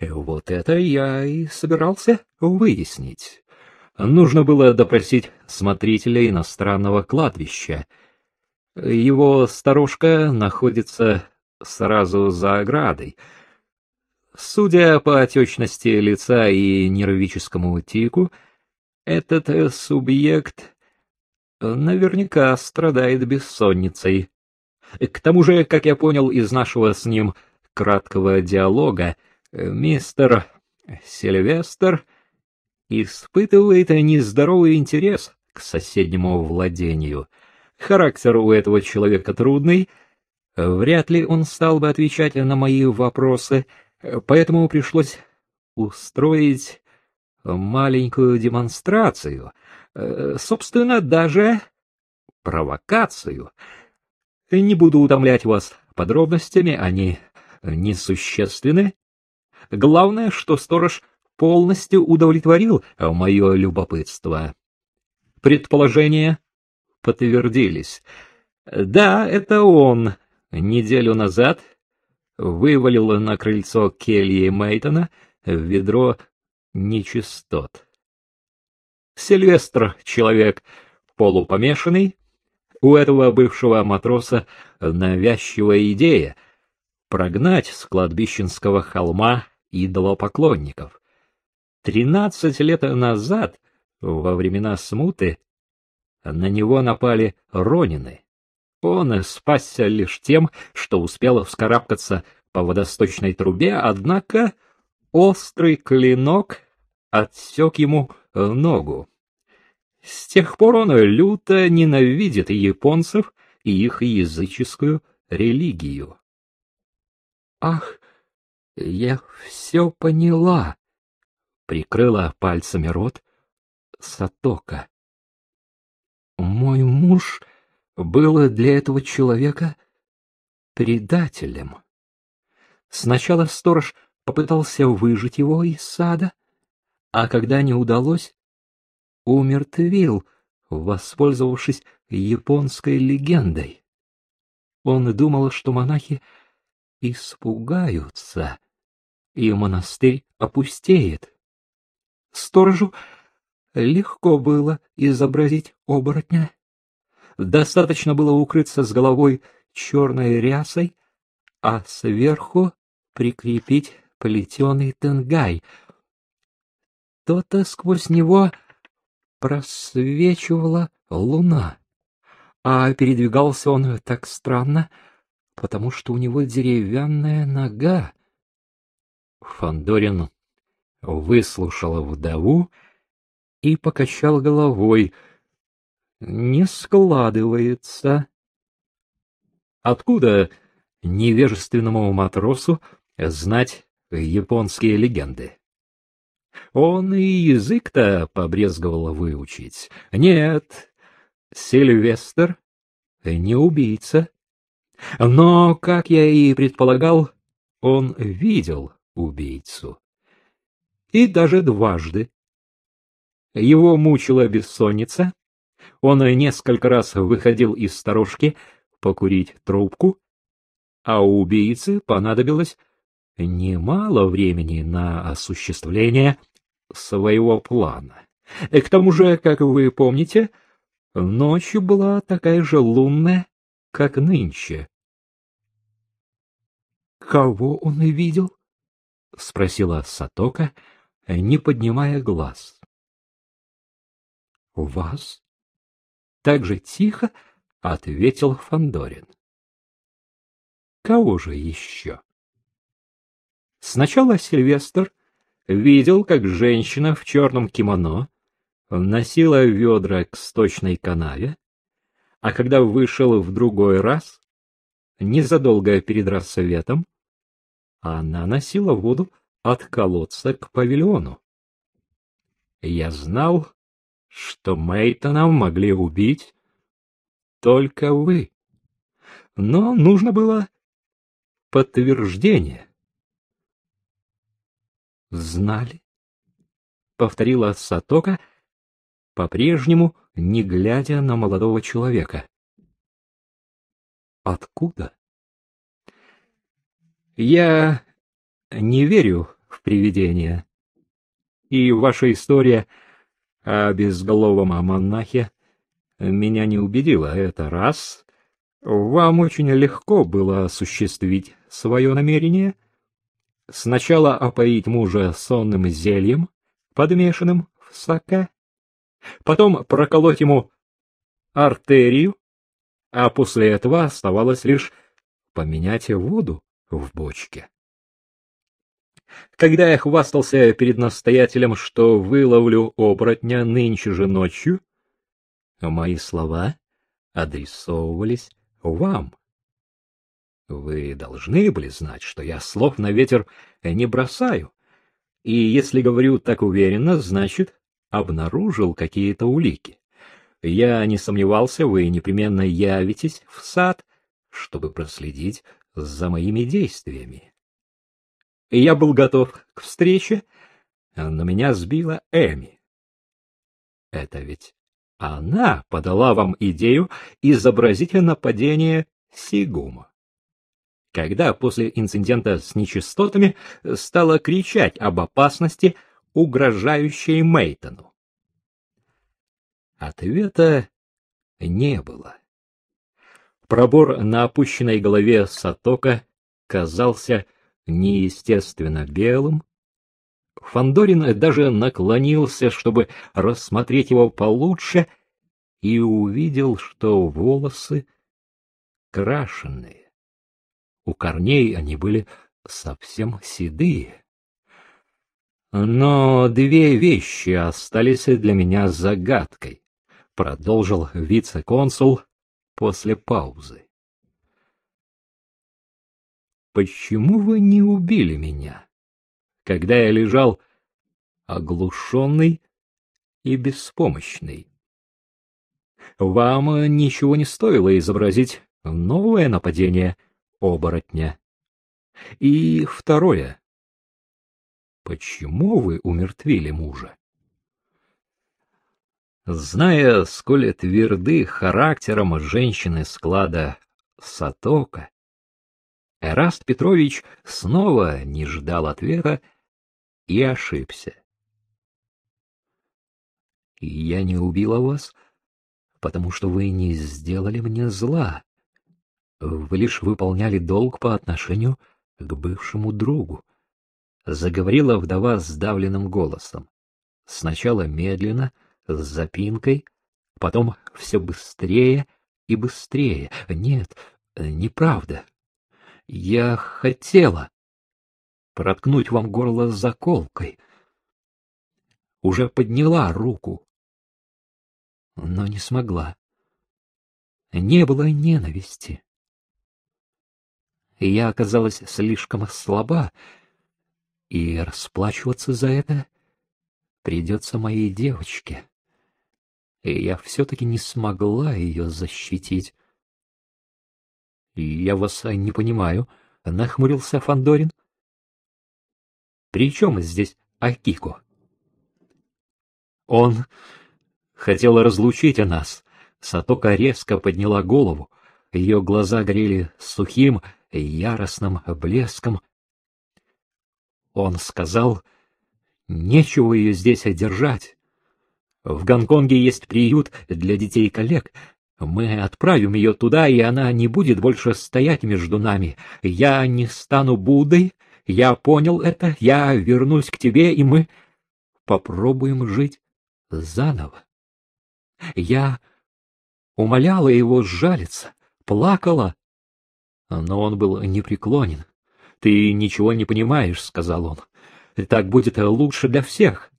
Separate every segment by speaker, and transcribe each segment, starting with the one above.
Speaker 1: Вот это я и собирался выяснить. Нужно было допросить смотрителя иностранного кладбища. Его сторожка находится сразу за оградой. Судя по отечности лица и нервическому тику, этот субъект наверняка страдает бессонницей. К тому же, как я понял из нашего с ним краткого диалога, мистер Сильвестр испытывает нездоровый интерес к соседнему владению. Характер у этого человека трудный, вряд ли он стал бы отвечать на мои вопросы, поэтому пришлось устроить маленькую демонстрацию, собственно, даже провокацию. Не буду утомлять вас подробностями, они несущественны. Главное, что сторож полностью удовлетворил мое любопытство. Предположения подтвердились. Да, это он неделю назад вывалил на крыльцо кельи Мейтона ведро нечистот. Сильвестр — человек полупомешанный. У этого бывшего матроса навязчивая идея прогнать с кладбищенского холма идолопоклонников. Тринадцать лет назад, во времена смуты, на него напали ронины. Он спасся лишь тем, что успел вскарабкаться по водосточной трубе, однако острый клинок отсек ему ногу. С тех пор он люто ненавидит японцев и их языческую религию. Ах, я все поняла, прикрыла пальцами рот Сатока. Мой муж был для этого человека предателем. Сначала сторож попытался выжить его из сада, а когда не удалось, умертвил, воспользовавшись японской легендой. Он думал, что монахи испугаются, и монастырь опустеет. Сторожу легко было изобразить оборотня. Достаточно было укрыться с головой черной рясой, а сверху прикрепить плетеный тенгай. То-то сквозь него просвечивала луна, а передвигался он так странно, потому что у него деревянная нога. Фандорин выслушал вдову и покачал головой. Не складывается. Откуда невежественному матросу знать японские легенды? Он и язык-то побрезговал выучить. Нет, Сильвестр не убийца. Но, как я и предполагал, он видел убийцу. И даже дважды. Его мучила бессонница. Он несколько раз выходил из сторожки покурить трубку, а у убийцы понадобилось немало времени на осуществление своего плана. К тому же, как вы помните, ночь была такая же лунная, как нынче. Кого он и видел? Спросила Сатока, не поднимая глаз. Вас? Так же тихо ответил Фандорин. Кого же еще? Сначала Сильвестр видел, как женщина в черном кимоно носила ведра к сточной канаве, а когда вышел в другой раз, незадолго перед рассветом, она носила воду от колодца к павильону. Я знал, что Мейтона могли убить только вы. Но нужно было подтверждение. Знали? Повторила Сатока, по-прежнему не глядя на молодого человека. Откуда? Я не верю в привидения. И ваша история о безголовом монахе меня не убедила. Это раз. Вам очень легко было осуществить свое намерение. Сначала опоить мужа сонным зельем, подмешанным в саке, потом проколоть ему артерию, а после этого оставалось лишь поменять воду в бочке. Когда я хвастался перед настоятелем, что выловлю оборотня нынче же ночью, мои слова адресовывались вам. Вы должны были знать, что я слов на ветер не бросаю, и если говорю так уверенно, значит, обнаружил какие-то улики. Я не сомневался, вы непременно явитесь в сад, чтобы проследить за моими действиями. Я был готов к встрече, но меня сбила Эми. Это ведь она подала вам идею изобразить нападение Сигума. Когда после инцидента с нечистотами стала кричать об опасности, угрожающей Мейтону. Ответа не было. Пробор на опущенной голове Сатока казался неестественно белым, Фандорин даже наклонился, чтобы рассмотреть его получше, и увидел, что волосы крашеные. У корней они были совсем седые. Но две вещи остались для меня загадкой, продолжил вице-консул после паузы. Почему вы не убили меня? когда я лежал оглушенный и беспомощный. Вам ничего не стоило изобразить новое нападение оборотня. И второе. Почему вы умертвили мужа? Зная, сколь тверды характером женщины склада Сатока, Эраст Петрович снова не ждал ответа и ошибся. Я не убила вас, потому что вы не сделали мне зла. Вы лишь выполняли долг по отношению к бывшему другу, заговорила вдова сдавленным голосом. Сначала медленно, с запинкой, потом все быстрее и быстрее. Нет, неправда. Я хотела проткнуть вам горло заколкой. Уже подняла руку, но не смогла. Не было ненависти. Я оказалась слишком слаба, и расплачиваться за это придется моей девочке. И я все-таки не смогла ее защитить. Я вас не понимаю, нахмурился Фандорин. При чем здесь Акико? Он хотел разлучить нас. Сатока резко подняла голову. Ее глаза горели сухим, яростным блеском. Он сказал, нечего ее здесь одержать. В Гонконге есть приют для детей коллег. Мы отправим ее туда, и она не будет больше стоять между нами. Я не стану Буддой, я понял это, я вернусь к тебе, и мы попробуем жить заново. Я умоляла его сжалиться, плакала, но он был непреклонен. Ты ничего не понимаешь, сказал он. Так будет лучше для всех.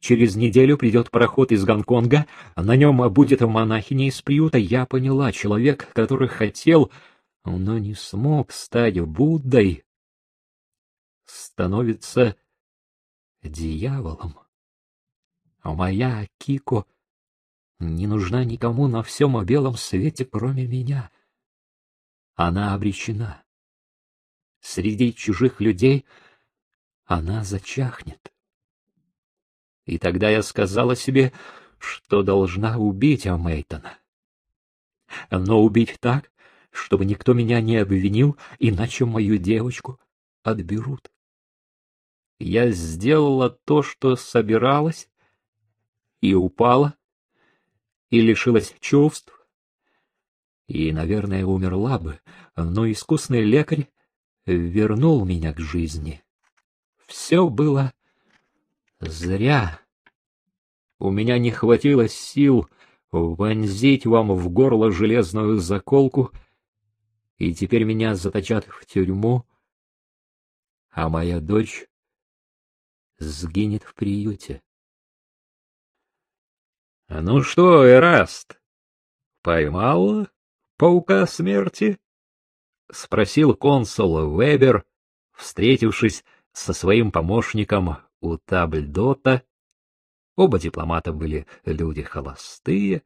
Speaker 1: Через неделю придет пароход из Гонконга, на нем будет монахиня из приюта. Я поняла, человек, который хотел, но не смог стать Буддой, становится дьяволом. Моя Кико не нужна никому на всем белом свете, кроме меня. Она обречена. Среди чужих людей она зачахнет. И тогда я сказала себе, что должна убить Амейтона. Но убить так, чтобы никто меня не обвинил, иначе мою девочку отберут. я сделала то, что собиралась, и упала, и лишилась чувств, и, наверное, умерла бы, но искусный лекарь вернул меня к жизни. Все было зря. У меня не хватило сил вонзить вам в горло железную заколку, и теперь меня заточат в тюрьму, а моя дочь сгинет в приюте. — Ну что, Эраст, поймал паука смерти? — спросил консул Вебер, встретившись со своим помощником у Табльдота. Оба дипломата были люди холостые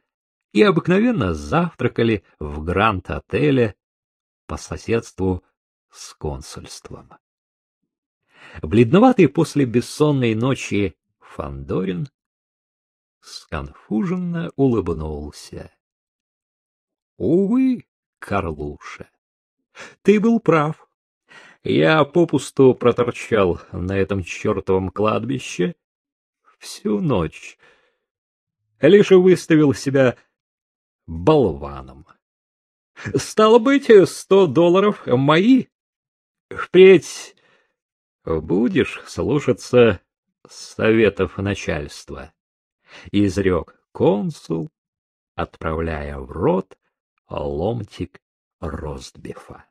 Speaker 1: и обыкновенно завтракали в Гранд-отеле по соседству с консульством. Бледноватый после бессонной ночи Фандорин сконфуженно улыбнулся. Увы, Карлуша, ты был прав. Я попусту проторчал на этом чертовом кладбище всю ночь. Лишь выставил себя болваном. Стало быть, сто долларов мои. Впредь будешь слушаться советов начальства, — изрек консул, отправляя в рот ломтик ростбифа.